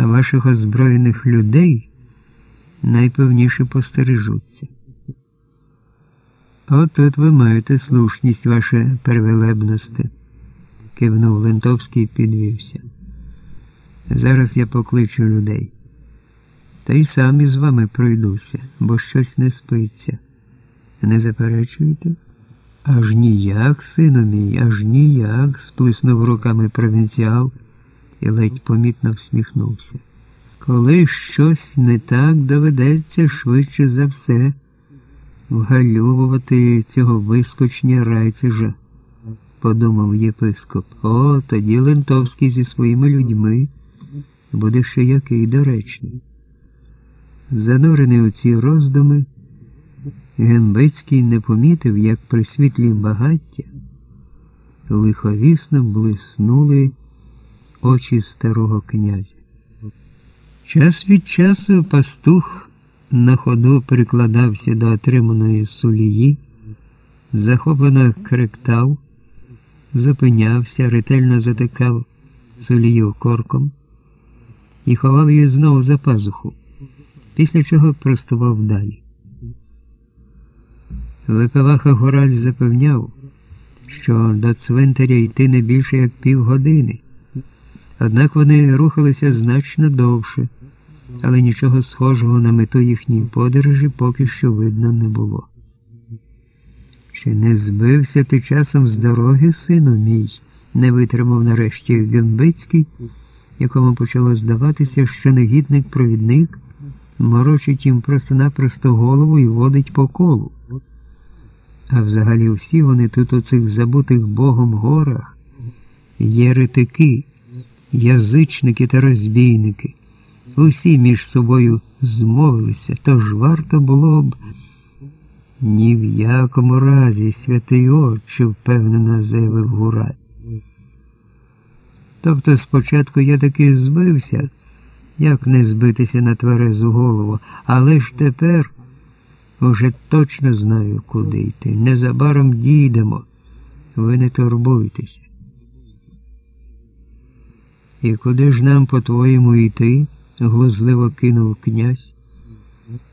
а ваших озброєних людей найпевніше постережуться. Отут ви маєте слушність, ваше первелебності, кивнув Лентовський і підвівся. Зараз я покличу людей. Та й сам із вами пройдуся, бо щось не спиться. Не заперечуєте? Аж ніяк, сину мій, аж ніяк, сплеснув руками провінціал і ледь помітно всміхнувся. Коли щось не так доведеться швидше за все вгалювати цього вискочня райцежа, подумав єпископ. О, тоді Лентовський зі своїми людьми буде ще який доречний. Занурений у ці роздуми, Гембецький не помітив, як при світлі багаття лиховісно блиснули очі старого князя. Час від часу пастух на ходу прикладався до отриманої сулії, захоплено кректав, зупинявся, ретельно затикав сулію корком і ховав її знову за пазуху, після чого простував далі. Викаваха Гораль запевняв, що до цвинтаря йти не більше як півгодини. Однак вони рухалися значно довше, але нічого схожого на мету їхньої подорожі поки що видно не було. Чи не збився ти часом з дороги, сину мій? не витримав нарешті Гембицький, якому почало здаватися, що негідник провідник морочить їм просто-напросто голову і водить по колу. А взагалі всі вони тут у цих забутих Богом горах, єретики, язичники та розбійники, усі між собою змовилися, тож варто було б ні в якому разі святий отче впевнено заявив Гураль. Тобто спочатку я таки збився, як не збитися на тверезу голову, але ж тепер уже точно знаю, куди йти. Незабаром дійдемо, ви не турбуйтеся. І куди ж нам, по-твоєму, йти? глузливо кинув князь,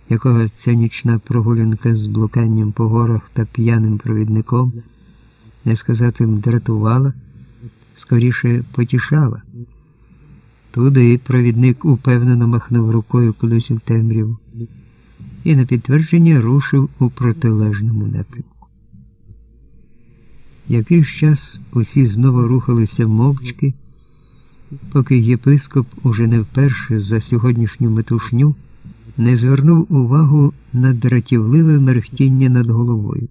якого ця нічна прогулянка з блуканням по горах та п'яним провідником, не сказати дратувала, скоріше потішала. Туди провідник упевнено махнув рукою кудись у темряву і на підтвердження рушив у протилежному напрямку. Якийсь час усі знову рухалися мовчки поки єпископ уже не вперше за сьогоднішню метушню не звернув увагу на дратівливе мерехтіння над головою.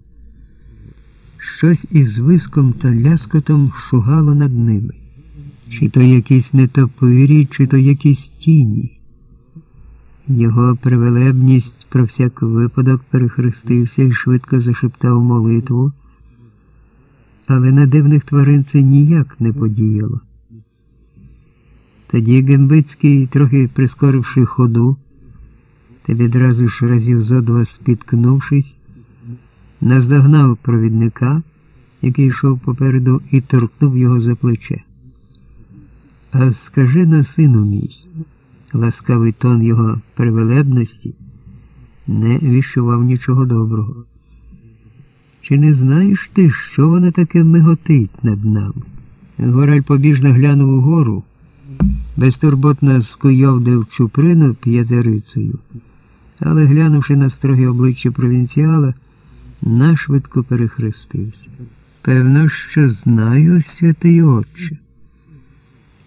Щось із виском та ляскотом шугало над ними, чи то якісь нетопирі, чи то якісь тіні. Його привелебність про всяк випадок перехрестився і швидко зашептав молитву, але на дивних тварин це ніяк не подіяло. Тоді Гембицький, трохи прискоривши ходу, та відразу ж разів зо два спіткнувшись, наздогнав провідника, який йшов попереду, і торкнув його за плече. А скажи на сину мій, ласкавий тон його привелебності, не віщував нічого доброго. Чи не знаєш ти, що вона таке миготить над нами? Гораль побіжно глянув угору безтурботно скуйовдив чуприну п'ятерицею, але, глянувши на строге обличчя провінціала, нашвидко перехрестився. Певно, що знаю, святий отче.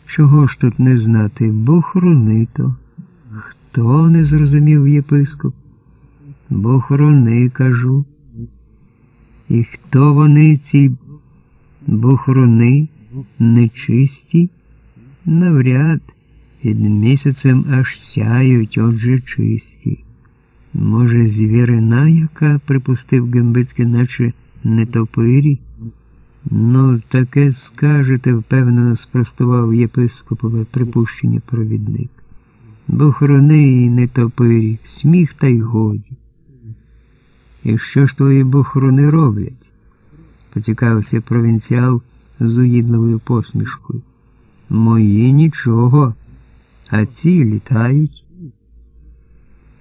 Чого ж тут не знати, бо то. Хто не зрозумів єпископ? Бо хрони, кажу. І хто вони ці бохорони нечисті? Навряд під місяцем аж сяють, отже чисті. Може, звірина, яка припустив Гембицький, наче не топирі? Ну, таке скажете, впевнено спростував єпископове припущення провідник. Бо хорони і не топирі, сміх та й годі. І що ж твої бохорони роблять? поцікавився провінціал з уїдливою посмішкою. Мої нічого, а ці літають.